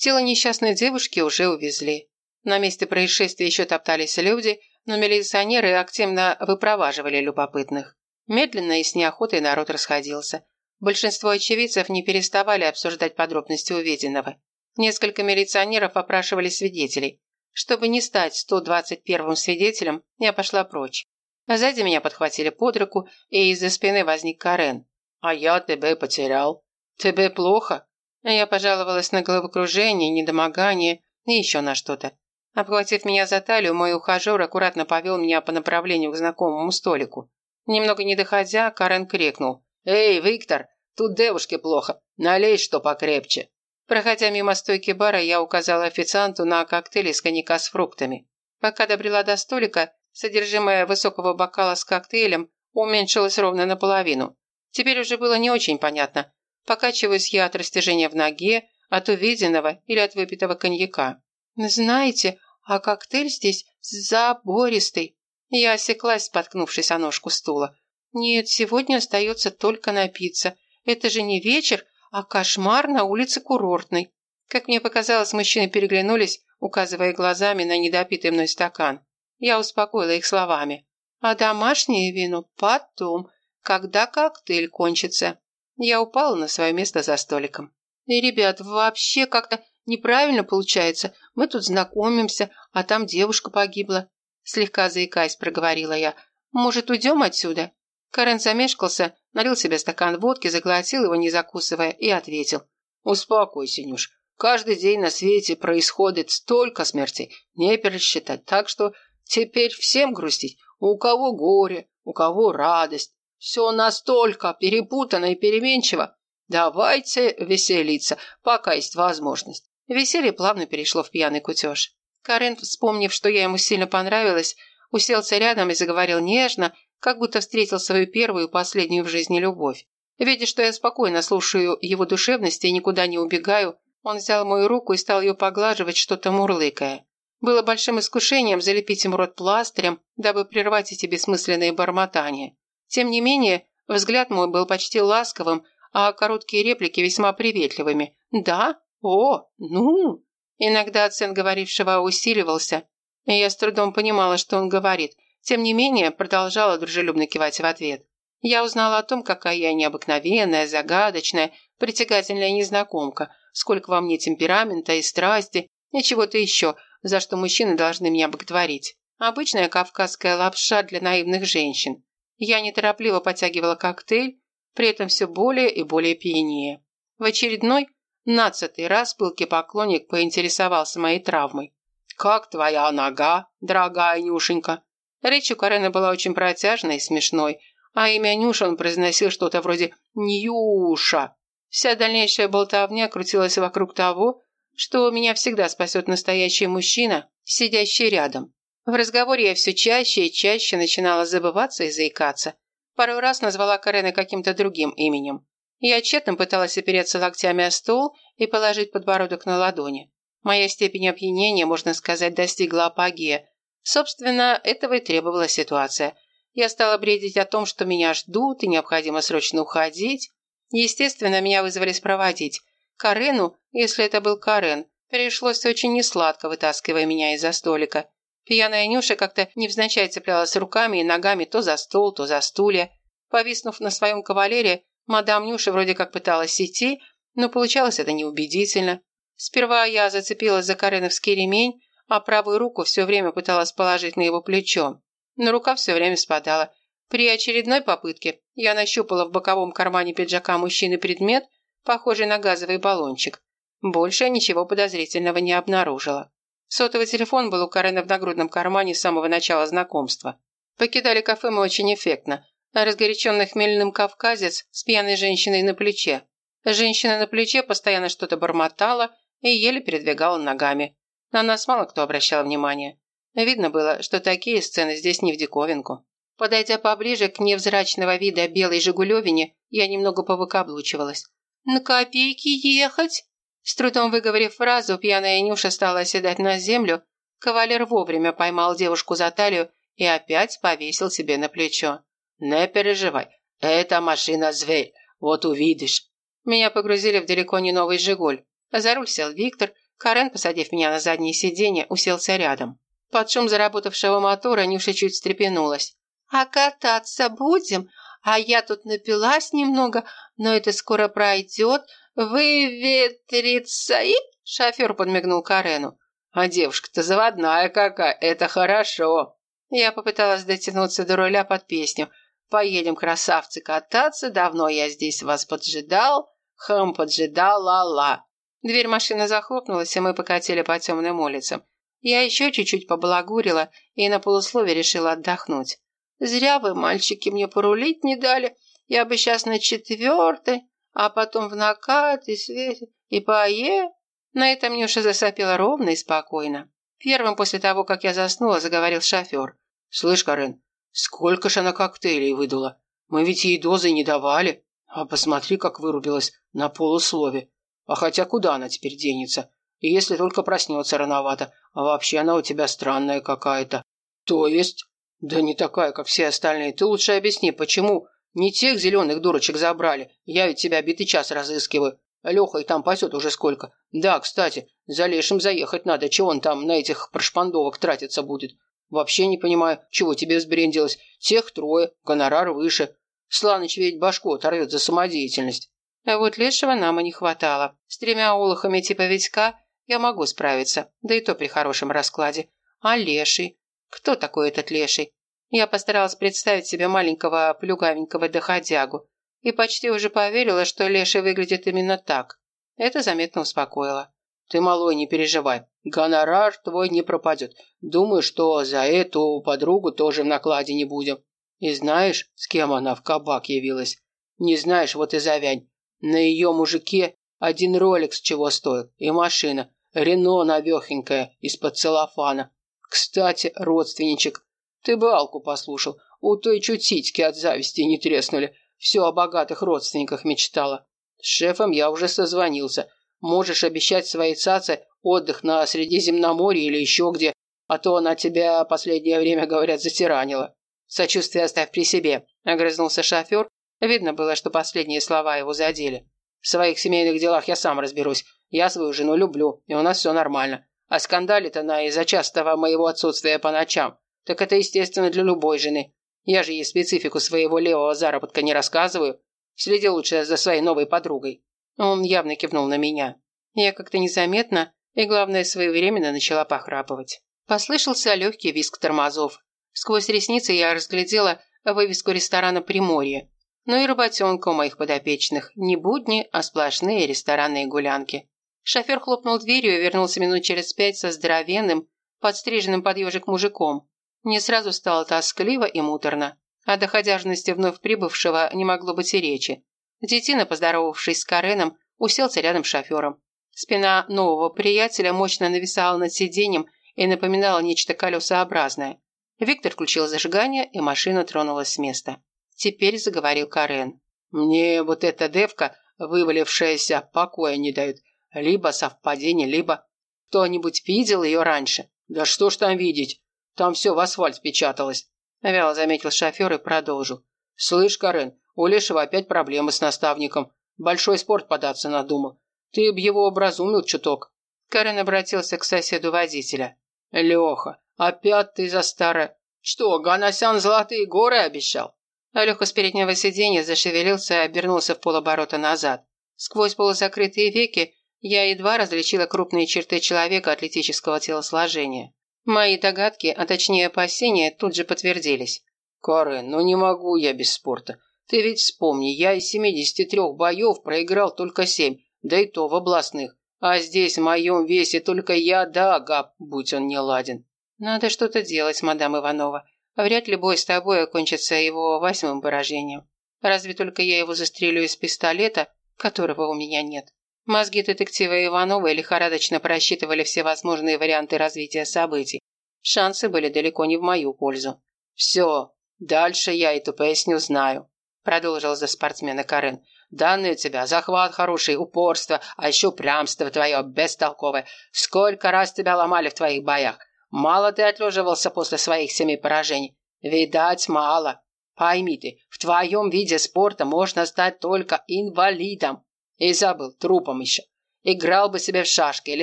Тело несчастной девушки уже увезли. На месте происшествия еще топтались люди, но милиционеры активно выпроваживали любопытных. Медленно и с неохотой народ расходился. Большинство очевидцев не переставали обсуждать подробности увиденного. Несколько милиционеров опрашивали свидетелей. Чтобы не стать 121-м свидетелем, я пошла прочь. Сзади меня подхватили под руку, и из-за спины возник Карен. «А я тебя потерял. Тебе плохо?» Я пожаловалась на головокружение, недомогание и еще на что-то. Обхватив меня за талию, мой ухажер аккуратно повел меня по направлению к знакомому столику. Немного не доходя, Карен крикнул. «Эй, Виктор, тут девушке плохо. Налей что покрепче». Проходя мимо стойки бара, я указала официанту на коктейль из коньяка с фруктами. Пока добрела до столика, содержимое высокого бокала с коктейлем уменьшилось ровно наполовину. Теперь уже было не очень понятно, покачиваюсь я от растяжения в ноге, от увиденного или от выпитого коньяка. «Знаете, а коктейль здесь забористый». Я осеклась, споткнувшись о ножку стула. «Нет, сегодня остается только напиться. Это же не вечер, а кошмар на улице Курортной». Как мне показалось, мужчины переглянулись, указывая глазами на недопитый мной стакан. Я успокоила их словами. «А домашнее вино потом, когда коктейль кончится». Я упала на свое место за столиком. «И, ребят, вообще как-то неправильно получается. Мы тут знакомимся, а там девушка погибла». Слегка заикаясь, проговорила я. «Может, уйдем отсюда?» Карен замешкался, налил себе стакан водки, заглотил его, не закусывая, и ответил. «Успокойся, Нюш. Каждый день на свете происходит столько смертей, не пересчитать. Так что теперь всем грустить. У кого горе, у кого радость. Все настолько перепутано и переменчиво. Давайте веселиться, пока есть возможность». Веселье плавно перешло в пьяный кутеж. Карен, вспомнив, что я ему сильно понравилась, уселся рядом и заговорил нежно, как будто встретил свою первую и последнюю в жизни любовь. Видя, что я спокойно слушаю его душевности и никуда не убегаю, он взял мою руку и стал ее поглаживать, что-то мурлыкая. Было большим искушением залепить ему рот пластырем, дабы прервать эти бессмысленные бормотания. Тем не менее, взгляд мой был почти ласковым, а короткие реплики весьма приветливыми. «Да? О, ну?» Иногда акцент говорившего усиливался, и я с трудом понимала, что он говорит – тем не менее, продолжала дружелюбно кивать в ответ. Я узнала о том, какая я необыкновенная, загадочная, притягательная незнакомка, сколько во мне темперамента и страсти, и чего-то еще, за что мужчины должны меня боготворить. Обычная кавказская лапша для наивных женщин. Я неторопливо потягивала коктейль, при этом все более и более пьянее. В очередной, нацатый раз пылкий поклонник поинтересовался моей травмой. «Как твоя нога, дорогая Нюшенька?» Речь у Карена была очень протяжной и смешной, а имя Нюша он произносил что-то вроде «Ньюша». Вся дальнейшая болтовня крутилась вокруг того, что меня всегда спасет настоящий мужчина, сидящий рядом. В разговоре я все чаще и чаще начинала забываться и заикаться. Пару раз назвала Карена каким-то другим именем. Я тщетно пыталась опереться локтями о стол и положить подбородок на ладони. Моя степень опьянения, можно сказать, достигла апогея, Собственно, этого и требовала ситуация. Я стала бредить о том, что меня ждут и необходимо срочно уходить. Естественно, меня вызвали спроводить. Карену, если это был Карен, пришлось очень несладко, вытаскивая меня из-за столика. Пьяная Нюша как-то невзначай цеплялась руками и ногами то за стол, то за стулья. Повиснув на своем кавалере, мадам Нюша вроде как пыталась идти, но получалось это неубедительно. Сперва я зацепилась за кареновский ремень, а правую руку все время пыталась положить на его плечо. Но рука все время спадала. При очередной попытке я нащупала в боковом кармане пиджака мужчины предмет, похожий на газовый баллончик. Больше ничего подозрительного не обнаружила. Сотовый телефон был у Карена в нагрудном кармане с самого начала знакомства. Покидали кафе мы очень эффектно. Разгоряченный хмельным кавказец с пьяной женщиной на плече. Женщина на плече постоянно что-то бормотала и еле передвигала ногами. На нас мало кто обращал внимание. Видно было, что такие сцены здесь не в диковинку. Подойдя поближе к невзрачного вида белой «Жигулевине», я немного повыкаблучивалась. «На копейки ехать?» С трудом выговорив фразу, пьяная Нюша стала оседать на землю. Кавалер вовремя поймал девушку за талию и опять повесил себе на плечо. «Не переживай, это машина зверь, вот увидишь». Меня погрузили в далеко не новый «Жигуль». За руль сел Виктор, Карен, посадив меня на заднее сиденье, уселся рядом. Под шум заработавшего мотора Нюша чуть встрепенулась. «А кататься будем? А я тут напилась немного, но это скоро пройдет. Выветрится и...» Шофер подмигнул Карену. «А девушка-то заводная какая, это хорошо!» Я попыталась дотянуться до руля под песню. «Поедем, красавцы, кататься, давно я здесь вас поджидал, хм, поджидал, ла-ла». Дверь машины захлопнулась, и мы покатили по темным улицам. Я еще чуть-чуть побалагурила и на полуслове решила отдохнуть. «Зря вы, мальчики, мне порулить не дали. Я бы сейчас на четвертой, а потом в накат и свете, и пое...» На этом Нюша засопела ровно и спокойно. Первым после того, как я заснула, заговорил шофер. «Слышь, Карен, сколько ж она коктейлей выдала? Мы ведь ей дозы не давали. А посмотри, как вырубилась на полуслове. А хотя куда она теперь денется? И если только проснется рановато. А вообще она у тебя странная какая-то». «То есть?» «Да не такая, как все остальные. Ты лучше объясни, почему не тех зеленых дурочек забрали? Я ведь тебя битый час разыскиваю. Леха и там пасет уже сколько. Да, кстати, за Лешим заехать надо. Чего он там на этих прошпандовок тратиться будет? Вообще не понимаю, чего тебе взбрендилось. Тех трое, гонорар выше. Сланыч ведь башку оторвет за самодеятельность. А вот Лешего нам и не хватало. С тремя олухами типа Витька я могу справиться, да и то при хорошем раскладе. А Леший? Кто такой этот Леший? Я постаралась представить себе маленького плюгавенького доходягу и почти уже поверила, что Леший выглядит именно так. Это заметно успокоило. «Ты, малой, не переживай. Гонорар твой не пропадет. Думаю, что за эту подругу тоже в накладе не будем. И знаешь, с кем она в кабак явилась? Не знаешь, вот и завянь. На ее мужике один ролик с чего стоит, и машина. Рено навехенькая, из-под целлофана. Кстати, родственничек, ты бы Алку послушал. У той чуть сиськи от зависти не треснули. Все о богатых родственниках мечтала. С шефом я уже созвонился. Можешь обещать своей цаце отдых на Средиземноморье или еще где, а то она тебя последнее время, говорят, затиранила. Сочувствие оставь при себе, огрызнулся шофер. Видно было, что последние слова его задели. В своих семейных делах я сам разберусь. Я свою жену люблю, и у нас все нормально. А скандалит она из-за частого моего отсутствия по ночам. Так это естественно для любой жены. Я же ей специфику своего левого заработка не рассказываю. Следи лучше за своей новой подругой». Он явно кивнул на меня. Я как-то незаметно и, главное, своевременно начала похрапывать. Послышался легкий визг тормозов. Сквозь ресницы я разглядела вывеску ресторана «Приморье». Ну и работенка у моих подопечных. Не будни, а сплошные ресторанные гулянки. Шофер хлопнул дверью и вернулся минут через пять со здоровенным, подстриженным под ежик мужиком. Мне сразу стало тоскливо и муторно. О доходяжности вновь прибывшего не могло быть и речи. Детина, поздоровавшись с Кареном, уселся рядом с шофером. Спина нового приятеля мощно нависала над сиденьем и напоминала нечто колесообразное. Виктор включил зажигание, и машина тронулась с места. Теперь заговорил Карен. «Мне вот эта девка, вывалившаяся, покоя не дает. Либо совпадение, либо... Кто-нибудь видел ее раньше? Да что ж там видеть? Там все в асфальт впечаталось. Вяло заметил шофер и продолжил. Слышь, Карен, у Лешего опять проблемы с наставником. Большой спорт податься надумал. Ты б его образумил чуток. Карен обратился к соседу водителя. Леха, опять ты за старое... Что, Ганасян золотые горы обещал? Леха с переднего сиденья зашевелился и обернулся в полоборота назад. Сквозь полузакрытые веки я едва различила крупные черты человека атлетического телосложения. Мои догадки, а точнее опасения, тут же подтвердились. «Карен, ну не могу я без спорта. Ты ведь вспомни, я из 73 боев проиграл только семь, да и то в областных. А здесь в моем весе только я да Агап, будь он не ладен». «Надо что-то делать, мадам Иванова. Вряд ли бой с тобой окончится его восьмым поражением. Разве только я его застрелю из пистолета, которого у меня нет». Мозги детектива Иванова лихорадочно просчитывали все возможные варианты развития событий. Шансы были далеко не в мою пользу. «Все, дальше я эту песню знаю», – продолжил за спортсмена Карен. «Данные у тебя захват хороший, упорство, а еще прямство твое бестолковое. Сколько раз тебя ломали в твоих боях. Мало ты отлеживался после своих семи поражений. Видать, мало. Пойми ты, в твоем виде спорта можно стать только инвалидом. И забыл, трупом еще. Играл бы себе в шашки или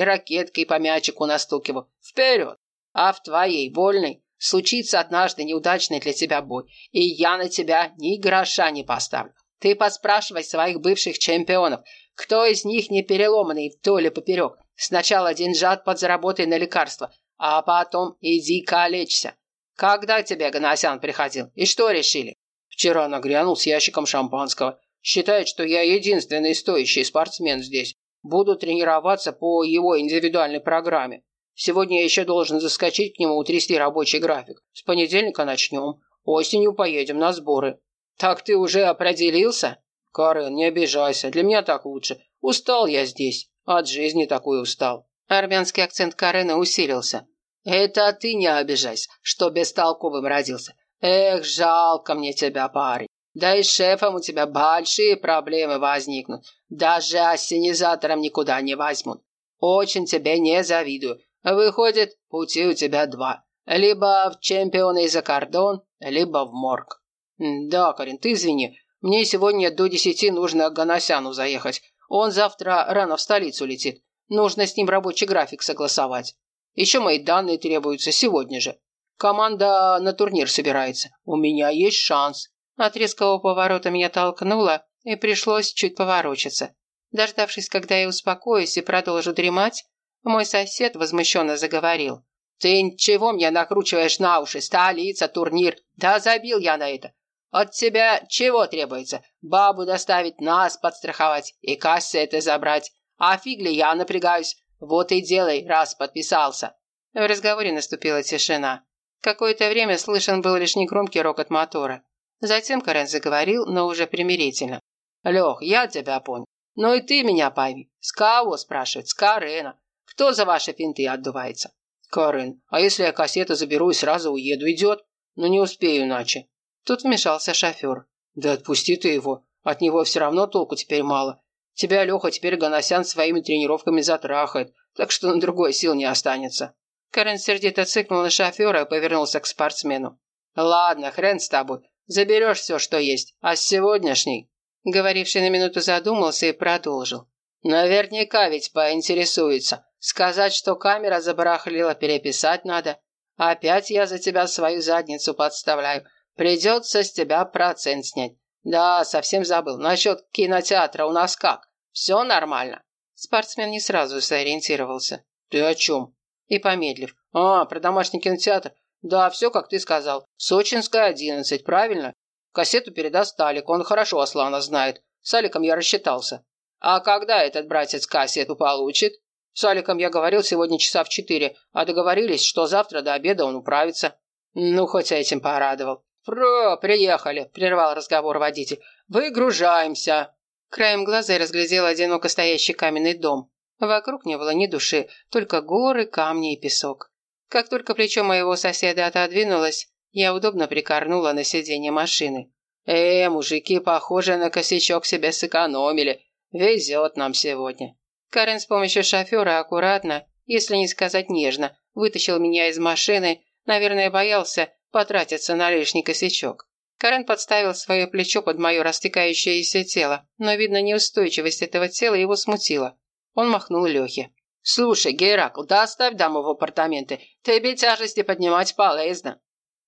ракеткой по мячику настукивал. Вперед! А в твоей, вольной, случится однажды неудачный для тебя бой, и я на тебя ни гроша не поставлю. Ты поспрашивай своих бывших чемпионов, кто из них не переломанный вдоль и поперек. Сначала деньжат подзаработай на лекарства, а потом иди калечься. Когда тебе Ганасян приходил? И что решили? Вчера нагрянул с ящиком шампанского. Считает, что я единственный стоящий спортсмен здесь. Буду тренироваться по его индивидуальной программе. Сегодня я еще должен заскочить к нему утрясти рабочий график. С понедельника начнем. Осенью поедем на сборы. Так ты уже определился? Карен, не обижайся. Для меня так лучше. Устал я здесь. От жизни такой устал. Армянский акцент Карена усилился. Это ты не обижайся, что бестолковым родился. Эх, жалко мне тебя, парень. Да и с шефом у тебя большие проблемы возникнут. Даже ассенизатором никуда не возьмут. Очень тебе не завидую. Выходит, пути у тебя два. Либо в чемпионы за кордон, либо в морг. Да, Карин, ты извини. Мне сегодня до десяти нужно к Ганасяну заехать. Он завтра рано в столицу летит. Нужно с ним рабочий график согласовать. Еще мои данные требуются сегодня же. Команда на турнир собирается. У меня есть шанс». От резкого поворота меня толкнуло, и пришлось чуть поворочиться. Дождавшись, когда я успокоюсь и продолжу дремать, мой сосед возмущенно заговорил. «Ты чего мне накручиваешь на уши? Столица, турнир. Да забил я на это. От тебя чего требуется? Бабу доставить, нас подстраховать и кассеты забрать. А фиг ли я напрягаюсь? Вот и делай, раз подписался». В разговоре наступила тишина. Какое-то время слышен был лишь негромкий рокот мотора. Затем Карен заговорил, но уже примирительно. «Лех, я тебя понял. Но и ты меня пойми. С кого, спрашивает? С Карена. Кто за ваши финты отдувается?» «Карен, а если я кассету заберу и сразу уеду, идет? Ну не успею иначе». Тут вмешался шофер. «Да отпусти ты его. От него все равно толку теперь мало. Тебя, Леха, теперь Ганасян своими тренировками затрахает, так что на другой сил не останется». Карен сердито цыкнул на шофера и повернулся к спортсмену. «Ладно, хрен с тобой. Заберешь все, что есть. А с сегодняшней...» Говоривший на минуту задумался и продолжил. «Наверняка ведь поинтересуется. Сказать, что камера забарахлила, переписать надо. Опять я за тебя свою задницу подставляю. Придется с тебя процент снять. Да, совсем забыл. Насчет кинотеатра у нас как? Все нормально?» Спортсмен не сразу сориентировался. «Ты о чем?» И помедлив. «А, про домашний кинотеатр? Да, все, как ты сказал. Сочинская, 11, правильно? Кассету передаст Алик, он хорошо Аслана знает. С Аликом я рассчитался. А когда этот братец кассету получит? С Аликом я говорил сегодня часа в четыре, а договорились, что завтра до обеда он управится. Ну, хоть этим порадовал. «Про, приехали», – прервал разговор водитель. «Выгружаемся». Краем глаза я разглядел одиноко стоящий каменный дом. Вокруг не было ни души, только горы, камни и песок. Как только плечо моего соседа отодвинулось, я удобно прикорнула на сиденье машины. «Э, мужики, похоже, на косячок себе сэкономили. Везет нам сегодня». Карен с помощью шофера аккуратно, если не сказать нежно, вытащил меня из машины, наверное, боялся потратиться на лишний косячок. Карен подставил свое плечо под мое растекающееся тело, но, видно, неустойчивость этого тела его смутила. Он махнул Лехе. «Слушай, Геракл, да оставь даму в апартаменты. Тебе тяжести поднимать полезно».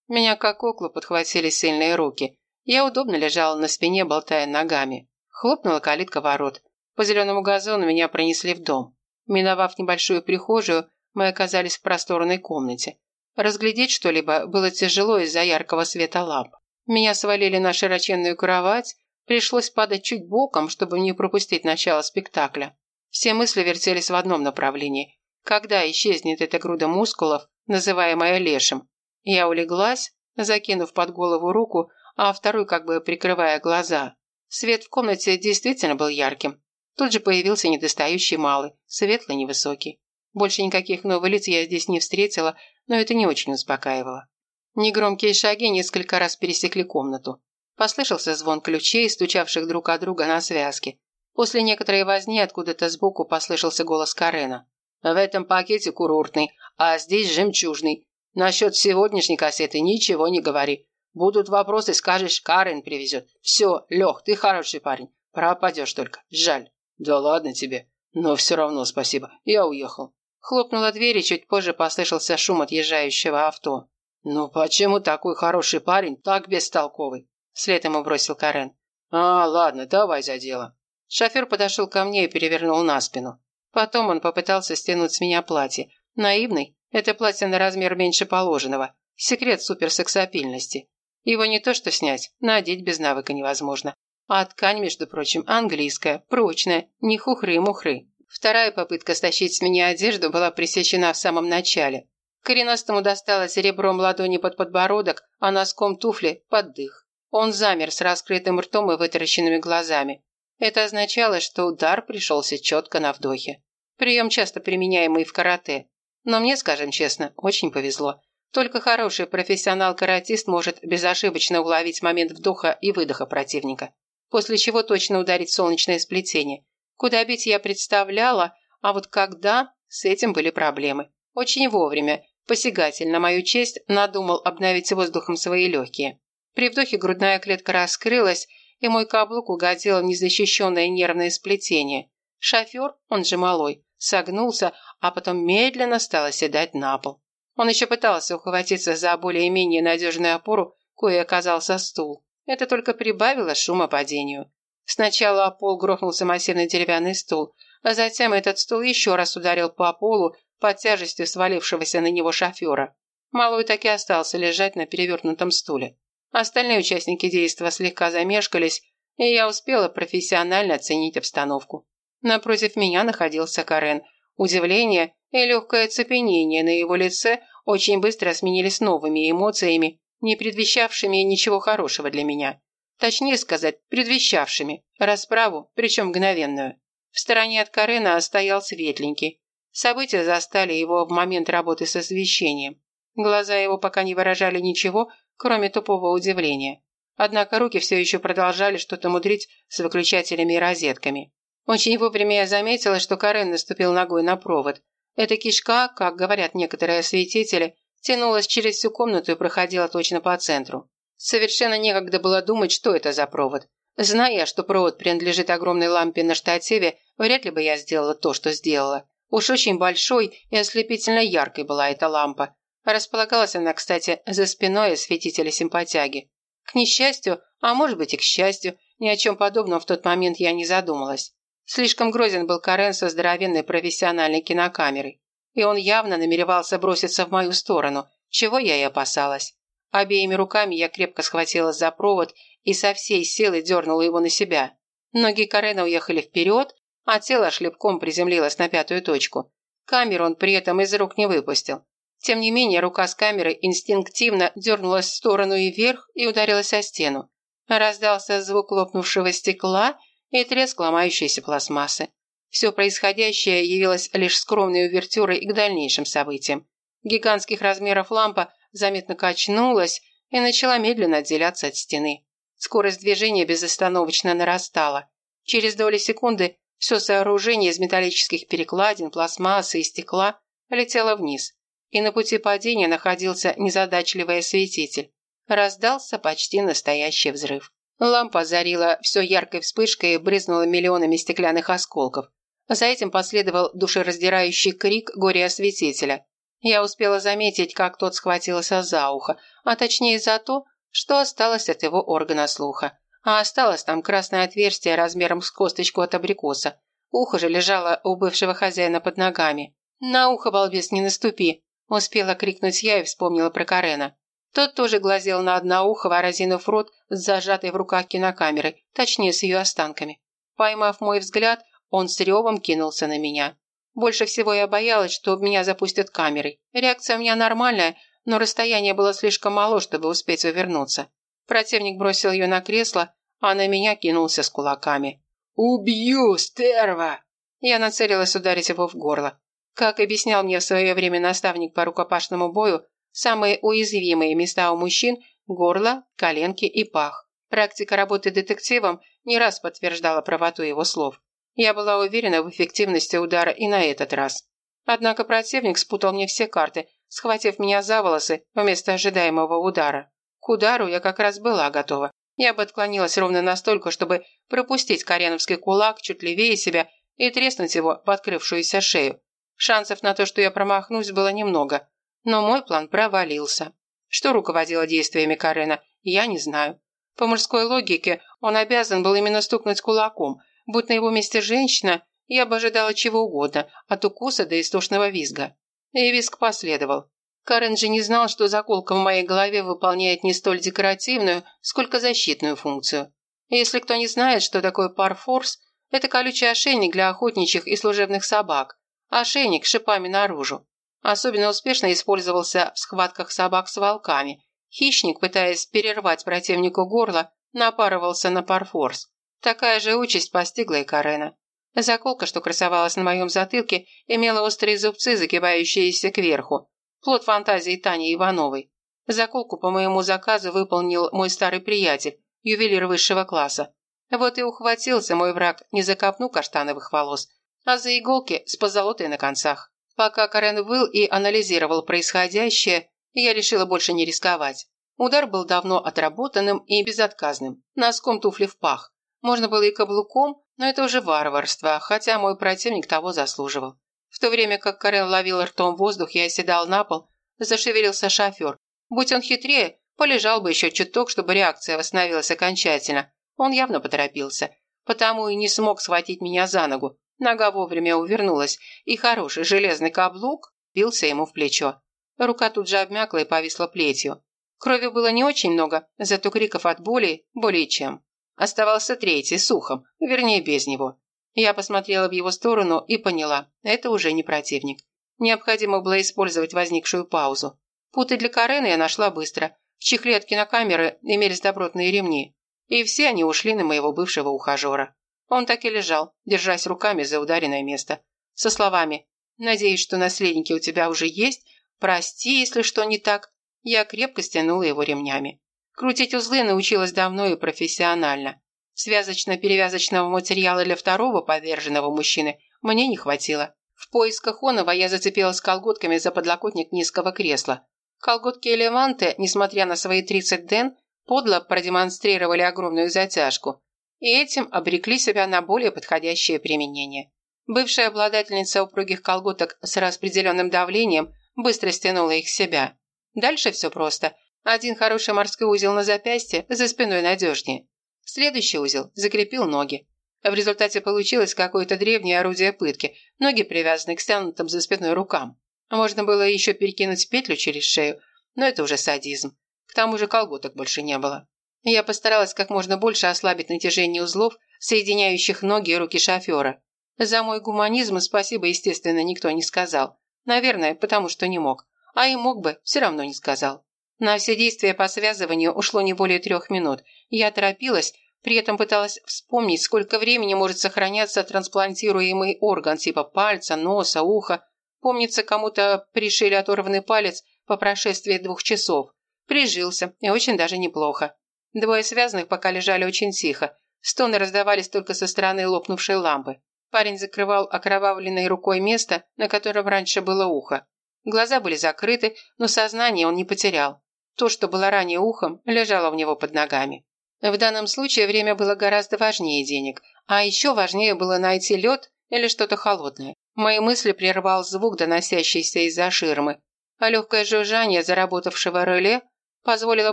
Меня как куклу подхватили сильные руки. Я удобно лежала на спине, болтая ногами. Хлопнула калитка ворот. По зеленому газону меня пронесли в дом. Миновав небольшую прихожую, мы оказались в просторной комнате. Разглядеть что-либо было тяжело из-за яркого света ламп. Меня свалили на широченную кровать, пришлось падать чуть боком, чтобы не пропустить начало спектакля. Все мысли вертелись в одном направлении. Когда исчезнет эта груда мускулов, называемая лешим? Я улеглась, закинув под голову руку, а второй как бы прикрывая глаза. Свет в комнате действительно был ярким. Тут же появился недостающий малый, светлый, невысокий. Больше никаких новых лиц я здесь не встретила, но это не очень успокаивало. Негромкие шаги несколько раз пересекли комнату. Послышался звон ключей, стучавших друг от друга на связке. После некоторой возни откуда-то сбоку послышался голос Карена. «В этом пакете курортный, а здесь жемчужный. Насчет сегодняшней кассеты ничего не говори. Будут вопросы, скажешь, Карен привезет. Все, Лех, ты хороший парень. Пропадешь только. Жаль». «Да ладно тебе. Но все равно спасибо, я уехал. Хлопнула дверь, и чуть позже послышался шум отъезжающего авто. «Ну почему такой хороший парень так бестолковый?» Вслед ему бросил Карен. «А, ладно, давай за дело». Шофер подошел ко мне и перевернул на спину. Потом он попытался стянуть с меня платье. Наивный. Это платье на размер меньше положенного. Секрет суперсексапильности. Его не то что снять, надеть без навыка невозможно. А ткань, между прочим, английская, прочная, не хухры-мухры. Вторая попытка стащить с меня одежду была пресечена в самом начале. Коренастому досталось ребром ладони под подбородок, а носком туфли под дых. Он замер с раскрытым ртом и вытаращенными глазами. Это означало, что удар пришелся четко на вдохе. Прием, часто применяемый в карате. Но мне, скажем честно, очень повезло. Только хороший профессионал-каратист может безошибочно уловить момент вдоха и выдоха противника, после чего точно ударить солнечное сплетение. Куда бить я представляла, а вот когда, с этим были проблемы. Очень вовремя, посягатель на мою честь, надумал обновить воздухом свои легкие. При вдохе грудная клетка раскрылась, и мой каблук угодил в незащищенное нервное сплетение. Шофер, он же малой, согнулся, а потом медленно стал оседать на пол. Он еще пытался ухватиться за более-менее надежную опору, кое оказался стул. Это только прибавило шума падению. Сначала о пол грохнулся массивный деревянный стул, а затем этот стул еще раз ударил по полу под тяжестью свалившегося на него шофера. Малой так и остался лежать на перевернутом стуле. Остальные участники действа слегка замешкались, и я успела профессионально оценить обстановку. Напротив меня находился Карен. Удивление и легкое цепенение на его лице очень быстро сменились новыми эмоциями, не предвещавшими ничего хорошего для меня. Точнее сказать, предвещавшими. Расправу, причем мгновенную. В стороне от Карена стоял светленький. События застали его в момент работы с освещением. Глаза его пока не выражали ничего, кроме тупого удивления. Однако руки все еще продолжали что-то мудрить с выключателями и розетками. Очень вовремя я заметила, что Карен наступил ногой на провод. Эта кишка, как говорят некоторые осветители, тянулась через всю комнату и проходила точно по центру. Совершенно некогда было думать, что это за провод. Зная, что провод принадлежит огромной лампе на штативе, вряд ли бы я сделала то, что сделала. Уж очень большой и ослепительно яркой была эта лампа. Располагалась она, кстати, за спиной осветителя симпатяги. К несчастью, а может быть и к счастью, ни о чем подобном в тот момент я не задумалась. Слишком грозен был Карен со здоровенной профессиональной кинокамерой. И он явно намеревался броситься в мою сторону, чего я и опасалась. Обеими руками я крепко схватилась за провод и со всей силы дернула его на себя. Ноги Карена уехали вперед, а тело шлепком приземлилось на пятую точку. Камеру он при этом из рук не выпустил. Тем не менее, рука с камерой инстинктивно дернулась в сторону и вверх и ударилась о стену. Раздался звук лопнувшего стекла и треск ломающейся пластмассы. Все происходящее явилось лишь скромной увертюрой к дальнейшим событиям. Гигантских размеров лампа заметно качнулась и начала медленно отделяться от стены. Скорость движения безостановочно нарастала. Через доли секунды все сооружение из металлических перекладин, пластмассы и стекла летело вниз. И на пути падения находился незадачливый осветитель. Раздался почти настоящий взрыв. Лампа озарила все яркой вспышкой и брызнула миллионами стеклянных осколков. За этим последовал душераздирающий крик горе-осветителя. Я успела заметить, как тот схватился за ухо, а точнее за то, что осталось от его органа слуха. А осталось там красное отверстие размером с косточку от абрикоса. Ухо же лежало у бывшего хозяина под ногами. «На ухо, балбес, не наступи!» Успела крикнуть я и вспомнила про Карена. Тот тоже глазел на одноухого, разинув рот с зажатой в руках кинокамерой, точнее, с ее останками. Поймав мой взгляд, он с ревом кинулся на меня. Больше всего я боялась, что меня запустят камерой. Реакция у меня нормальная, но расстояние было слишком мало, чтобы успеть увернуться. Противник бросил ее на кресло, а на меня кинулся с кулаками. «Убью, стерва!» Я нацелилась ударить его в горло. Как объяснял мне в свое время наставник по рукопашному бою, самые уязвимые места у мужчин – горло, коленки и пах. Практика работы детективом не раз подтверждала правоту его слов. Я была уверена в эффективности удара и на этот раз. Однако противник спутал мне все карты, схватив меня за волосы вместо ожидаемого удара. К удару я как раз была готова. Я бы отклонилась ровно настолько, чтобы пропустить Кареновский кулак чуть левее себя и треснуть его в открывшуюся шею. Шансов на то, что я промахнусь, было немного, но мой план провалился. Что руководило действиями Карена, я не знаю. По мужской логике он обязан был именно стукнуть кулаком. Будь на его месте женщина, я бы ожидала чего угодно, от укуса до истошного визга. И визг последовал. Карен же не знал, что заколка в моей голове выполняет не столь декоративную, сколько защитную функцию. Если кто не знает, что такое парфорс, это колючий ошейник для охотничьих и служебных собак. Ошейник с шипами наружу. Особенно успешно использовался в схватках собак с волками. Хищник, пытаясь перервать противнику горло, напарывался на парфорс. Такая же участь постигла и Карена. Заколка, что красовалась на моем затылке, имела острые зубцы, загибающиеся кверху. Плод фантазии Тани Ивановой. Заколку по моему заказу выполнил мой старый приятель, ювелир высшего класса. Вот и ухватился мой враг не за копну каштановых волос, а за иголки с позолотой на концах. Пока Карен выл и анализировал происходящее, я решила больше не рисковать. Удар был давно отработанным и безотказным, носком туфли в пах. Можно было и каблуком, но это уже варварство, хотя мой противник того заслуживал. В то время как Карен ловил ртом воздух и оседал на пол, зашевелился шофер. Будь он хитрее, полежал бы еще чуток, чтобы реакция восстановилась окончательно. Он явно поторопился, потому и не смог схватить меня за ногу. Нога вовремя увернулась, и хороший железный каблук бился ему в плечо. Рука тут же обмякла и повисла плетью. Крови было не очень много, зато криков от боли более чем. Оставался третий, с ухом, вернее, без него. Я посмотрела в его сторону и поняла, это уже не противник. Необходимо было использовать возникшую паузу. Путы для Карена я нашла быстро. В чехле от кинокамеры имелись добротные ремни. И все они ушли на моего бывшего ухажера. Он так и лежал, держась руками за ударенное место. Со словами «Надеюсь, что наследники у тебя уже есть. Прости, если что не так». Я крепко стянула его ремнями. Крутить узлы научилась давно и профессионально. Связочно-перевязочного материала для второго поверженного мужчины мне не хватило. В поисках оного я зацепилась колготками за подлокотник низкого кресла. Колготки Элеванте, несмотря на свои 30 ден, подло продемонстрировали огромную затяжку. И этим обрекли себя на более подходящее применение. Бывшая обладательница упругих колготок с распределенным давлением быстро стянула их с себя. Дальше все просто. Один хороший морской узел на запястье, за спиной надежнее. Следующий узел закрепил ноги. В результате получилось какое-то древнее орудие пытки, ноги привязаны к стянутым за спиной рукам. Можно было еще перекинуть петлю через шею, но это уже садизм. К тому же колготок больше не было. Я постаралась как можно больше ослабить натяжение узлов, соединяющих ноги и руки шофера. За мой гуманизм спасибо, естественно, никто не сказал. Наверное, потому что не мог. А и мог бы, все равно не сказал. На все действия по связыванию ушло не более трех минут. Я торопилась, при этом пыталась вспомнить, сколько времени может сохраняться трансплантируемый орган типа пальца, носа, уха. Помнится, кому-то пришили оторванный палец по прошествии двух часов. Прижился, и очень даже неплохо. Двое связанных пока лежали очень тихо. Стоны раздавались только со стороны лопнувшей лампы. Парень закрывал окровавленной рукой место, на котором раньше было ухо. Глаза были закрыты, но сознание он не потерял. То, что было ранее ухом, лежало у него под ногами. В данном случае время было гораздо важнее денег, а еще важнее было найти лед или что-то холодное. Мои мысли прервал звук, доносящийся из-за ширмы, а легкое жужжание заработавшего реле позволило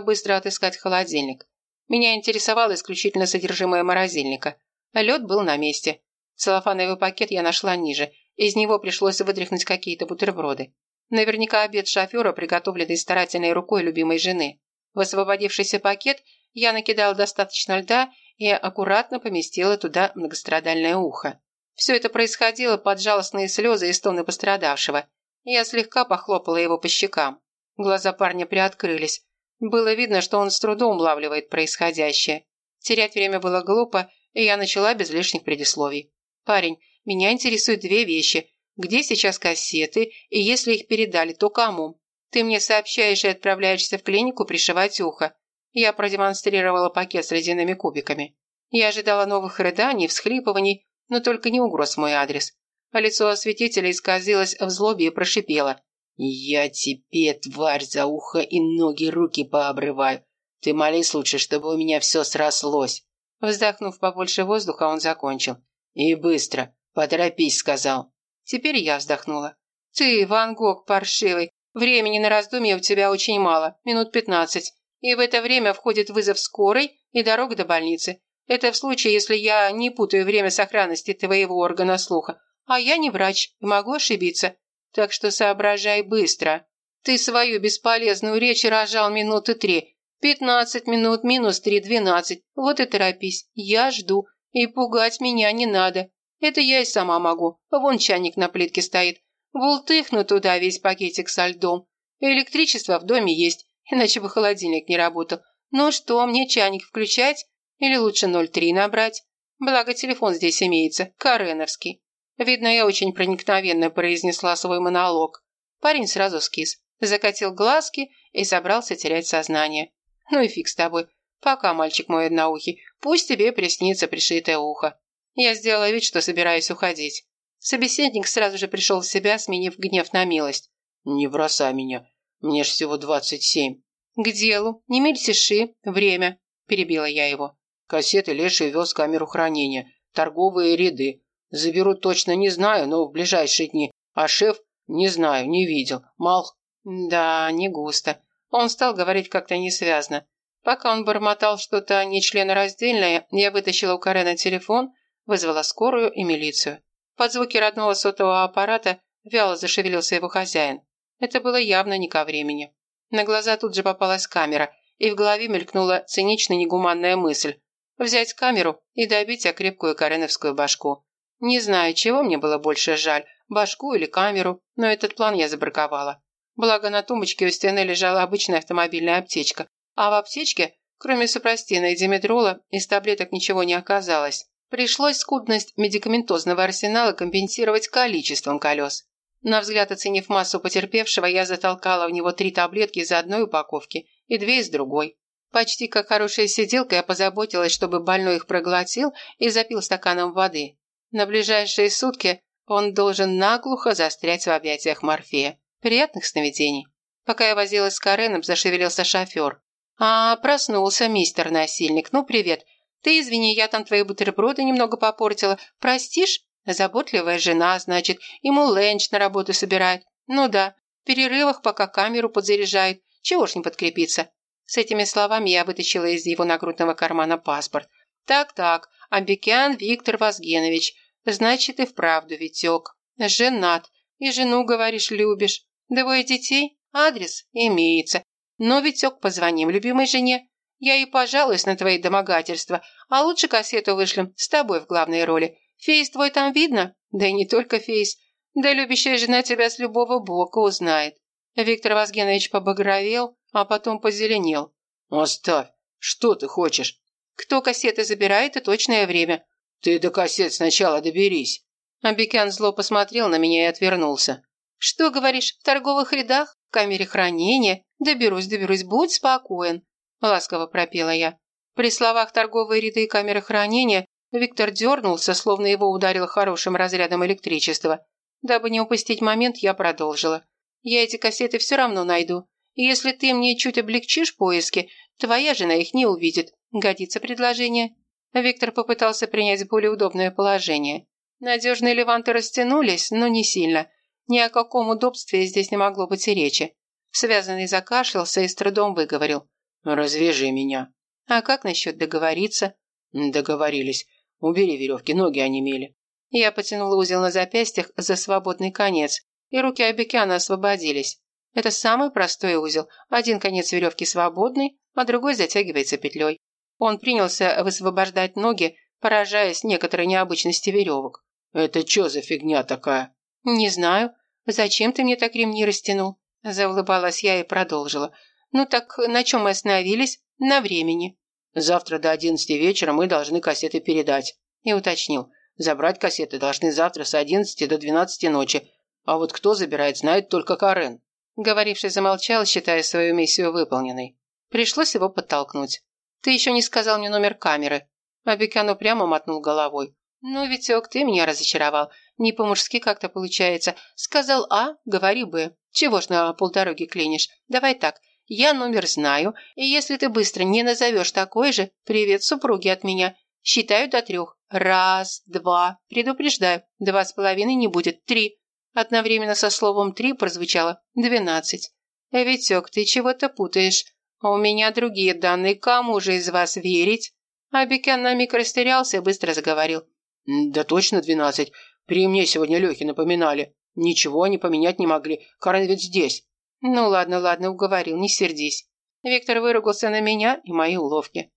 быстро отыскать холодильник. Меня интересовало исключительно содержимое морозильника. Лед был на месте. Целлофановый пакет я нашла ниже. Из него пришлось вытряхнуть какие-то бутерброды. Наверняка обед шофера, приготовленный старательной рукой любимой жены. В освободившийся пакет я накидала достаточно льда и аккуратно поместила туда многострадальное ухо. Все это происходило под жалостные слезы и стоны пострадавшего. Я слегка похлопала его по щекам. Глаза парня приоткрылись. Было видно, что он с трудом улавливает происходящее. Терять время было глупо, и я начала без лишних предисловий. «Парень, меня интересуют две вещи. Где сейчас кассеты, и если их передали, то кому? Ты мне сообщаешь и отправляешься в клинику пришивать ухо. Я продемонстрировала пакет с ледяными кубиками. Я ожидала новых рыданий, всхлипываний, но только не угроз мой адрес. А лицо осветителя исказилось в злобе и прошипело. «Я тебе, тварь, за ухо и ноги руки пообрываю. Ты молись лучше, чтобы у меня все срослось». Вздохнув побольше воздуха, он закончил. «И быстро. «Поторопись», — сказал. Теперь я вздохнула. «Ты, Ван Гог паршивый, времени на раздумье у тебя очень мало, минут пятнадцать. И в это время входит вызов скорой и дорога до больницы. Это в случае, если я не путаю время сохранности твоего органа слуха. А я не врач и могу ошибиться. Так что соображай быстро. Ты свою бесполезную речь рожал минуты три. Пятнадцать минут минус три – двенадцать. Вот и торопись. Я жду. И пугать меня не надо. Это я и сама могу. Вон чайник на плитке стоит. Бултыхну туда весь пакетик со льдом. Электричество в доме есть, иначе бы холодильник не работал. Ну что, мне чайник включать? Или лучше 0,3 набрать? Благо телефон здесь имеется, Кареновский. Видно, я очень проникновенно произнесла свой монолог. Парень сразу скис, закатил глазки и собрался терять сознание. Ну и фиг с тобой. Пока, мальчик мой одноухий, пусть тебе приснится пришитое ухо. Я сделала вид, что собираюсь уходить. Собеседник сразу же пришел в себя, сменив гнев на милость. «Не бросай меня. Мне ж всего двадцать семь». «К делу. Не мельтеши. Время», – перебила я его. Кассеты Леший вез в камеру хранения. Торговые ряды. Заберут точно не знаю, но в ближайшие дни. А шеф не знаю, не видел. Мал... Да, не густо. Он стал говорить как-то несвязно. Пока он бормотал что-то нечленораздельное, я вытащила у Карена телефон, вызвала скорую и милицию. Под звуки родного сотового аппарата вяло зашевелился его хозяин. Это было явно не ко времени. На глаза тут же попалась камера, и в голове мелькнула цинично-негуманная мысль. Взять камеру и добить окрепкую кареновскую башку. Не знаю, чего мне было больше жаль, башку или камеру, но этот план я забраковала. Благо на тумбочке у стены лежала обычная автомобильная аптечка, а в аптечке, кроме супрастина и димедрола, из таблеток ничего не оказалось. Пришлось скудность медикаментозного арсенала компенсировать количеством колес. На взгляд оценив массу потерпевшего, я затолкала в него три таблетки из одной упаковки и две из другой. Почти как хорошая сиделка я позаботилась, чтобы больной их проглотил и запил стаканом воды. На ближайшие сутки он должен наглухо застрять в объятиях Морфея. Приятных сновидений. Пока я возилась с Кареном, зашевелился шофер. «А, проснулся, мистер насильник. Ну, привет. Ты извини, я там твои бутерброды немного попортила. Простишь? Заботливая жена, значит. Ему ленч на работу собирает. Ну да, в перерывах, пока камеру подзаряжает. Чего ж не подкрепиться?» С этими словами я вытащила из его нагрудного кармана паспорт. «Так-так, Абекян Виктор Вазгенович. Значит, и вправду Витек. Женат. И жену, говоришь, любишь. Двое детей? Адрес? Имеется. Но, Витек, позвоним любимой жене. Я и пожалуюсь на твои домогательства, а лучше кассету вышлем с тобой в главной роли. Фейс твой там видно? Да и не только фейс. Да любящая жена тебя с любого бока узнает». Виктор Вазгенович побагровел, а потом позеленел. «Оставь! Что ты хочешь?» «Кто кассеты забирает и точное время». «Ты до кассет сначала доберись». Абикян зло посмотрел на меня и отвернулся. «Что, говоришь, в торговых рядах? В камере хранения? Доберусь, доберусь, будь спокоен», – ласково пропела я. При словах «торговые ряды и камеры хранения» Виктор дернулся, словно его ударило хорошим разрядом электричества. Дабы не упустить момент, я продолжила. «Я эти кассеты все равно найду. И если ты мне чуть облегчишь поиски, твоя жена их не увидит. Годится предложение?» Виктор попытался принять более удобное положение. Надежные леванты растянулись, но не сильно. Ни о каком удобстве здесь не могло быть и речи. Связанный закашлялся и с трудом выговорил. «Развяжи меня». «А как насчет договориться?» «Договорились. Убери веревки, ноги онемели». Я потянула узел на запястьях за свободный конец, и руки Абекяна освободились. Это самый простой узел. Один конец веревки свободный, а другой затягивается петлей. Он принялся высвобождать ноги, поражаясь некоторой необычности веревок. «Это что за фигня такая?» «Не знаю. Зачем ты мне так ремни растянул?» Заулыбалась я и продолжила. «Ну так на чем мы остановились? На времени». «Завтра до одиннадцати вечера мы должны кассеты передать». И уточнил. «Забрать кассеты должны завтра с одиннадцати до двенадцати ночи. А вот кто забирает, знает только Карен». Говоривший замолчал, считая свою миссию выполненной. Пришлось его подтолкнуть. «Ты еще не сказал мне номер камеры». Абикян упрямо мотнул головой. «Ну, Витек, ты меня разочаровал. Не по-мужски как-то получается. Сказал А, говори Б. Чего ж на полдороги клинишь? Давай так. Я номер знаю, и если ты быстро не назовешь такой же, привет супруге от меня. Считаю до трех. Раз, два. Предупреждаю. Два с половиной не будет. Три. Одновременно со словом «три» прозвучало «двенадцать». «Витек, ты чего-то путаешь. У меня другие данные. Кому же из вас верить?» Абикян на миг растерялся и быстро заговорил. «Да точно двенадцать. При мне сегодня Лехи напоминали. Ничего они поменять не могли. Карен ведь здесь». «Ну ладно, ладно, уговорил, не сердись». Виктор выругался на меня и мои уловки.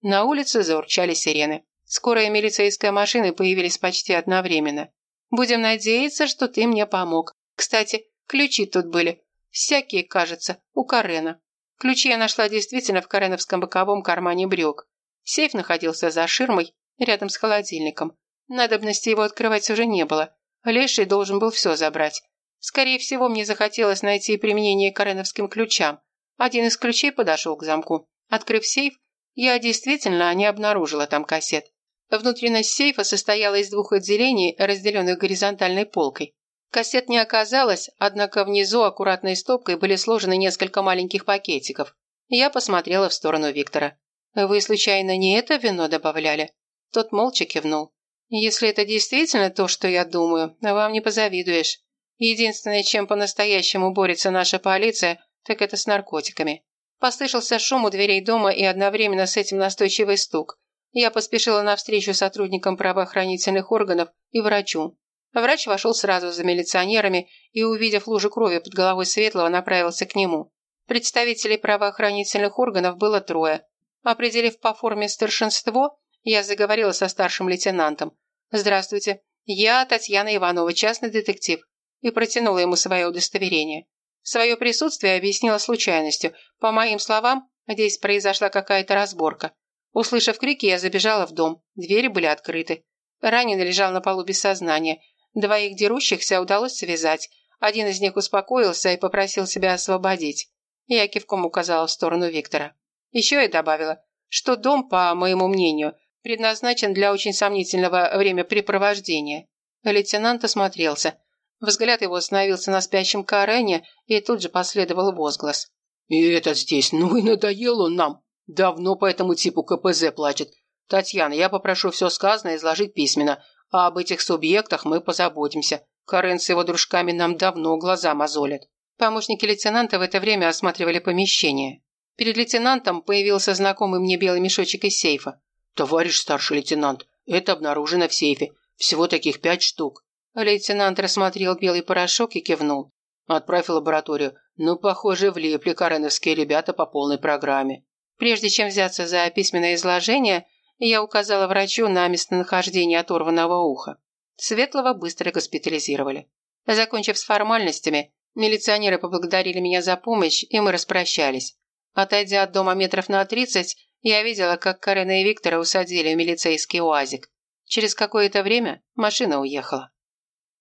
На улице заурчали сирены. Скорая милицейская машины появились почти одновременно. Будем надеяться, что ты мне помог. Кстати, ключи тут были. Всякие, кажется, у Карена. Ключи я нашла действительно в кареновском боковом кармане брюк. Сейф находился за ширмой, рядом с холодильником. Надобности его открывать уже не было. Леший должен был все забрать. Скорее всего, мне захотелось найти применение кареновским ключам. Один из ключей подошел к замку. Открыв сейф, я действительно не обнаружила там кассет. Внутренность сейфа состояла из двух отделений, разделенных горизонтальной полкой. Кассет не оказалось, однако внизу аккуратной стопкой были сложены несколько маленьких пакетиков. Я посмотрела в сторону Виктора. «Вы, случайно, не это вино добавляли?» Тот молча кивнул. «Если это действительно то, что я думаю, вам не позавидуешь. Единственное, чем по-настоящему борется наша полиция, так это с наркотиками. Послышался шум у дверей дома и одновременно с этим настойчивый стук. Я поспешила навстречу сотрудникам правоохранительных органов и врачу. Врач вошел сразу за милиционерами и, увидев лужу крови под головой Светлого, направился к нему. Представителей правоохранительных органов было трое. Определив по форме старшинство, я заговорила со старшим лейтенантом. «Здравствуйте, я Татьяна Иванова, частный детектив», и протянула ему свое удостоверение. Свое присутствие объяснила случайностью. По моим словам, здесь произошла какая-то разборка. Услышав крики, я забежала в дом. Двери были открыты. Раненый лежал на полу без сознания. Двоих дерущихся удалось связать. Один из них успокоился и попросил себя освободить. Я кивком указала в сторону Виктора. Еще я добавила, что дом, по моему мнению, предназначен для очень сомнительного времяпрепровождения. Лейтенант осмотрелся. Взгляд его остановился на спящем Карене, и тут же последовал возглас. «И этот здесь, ну и надоел он нам. Давно по этому типу КПЗ плачет. Татьяна, я попрошу все сказанное изложить письменно, а об этих субъектах мы позаботимся. Карен с его дружками нам давно глаза мозолят». Помощники лейтенанта в это время осматривали помещение. Перед лейтенантом появился знакомый мне белый мешочек из сейфа. «Товарищ старший лейтенант, это обнаружено в сейфе. Всего таких пять штук. Лейтенант рассмотрел белый порошок и кивнул. Отправь в лабораторию. Ну, похоже, влипли кареновские ребята по полной программе. Прежде чем взяться за письменное изложение, я указала врачу на местонахождение оторванного уха. Светлого быстро госпитализировали. Закончив с формальностями, милиционеры поблагодарили меня за помощь, и мы распрощались. Отойдя от дома метров на тридцать, я видела, как Карена и Виктора усадили в милицейский уазик. Через какое-то время машина уехала.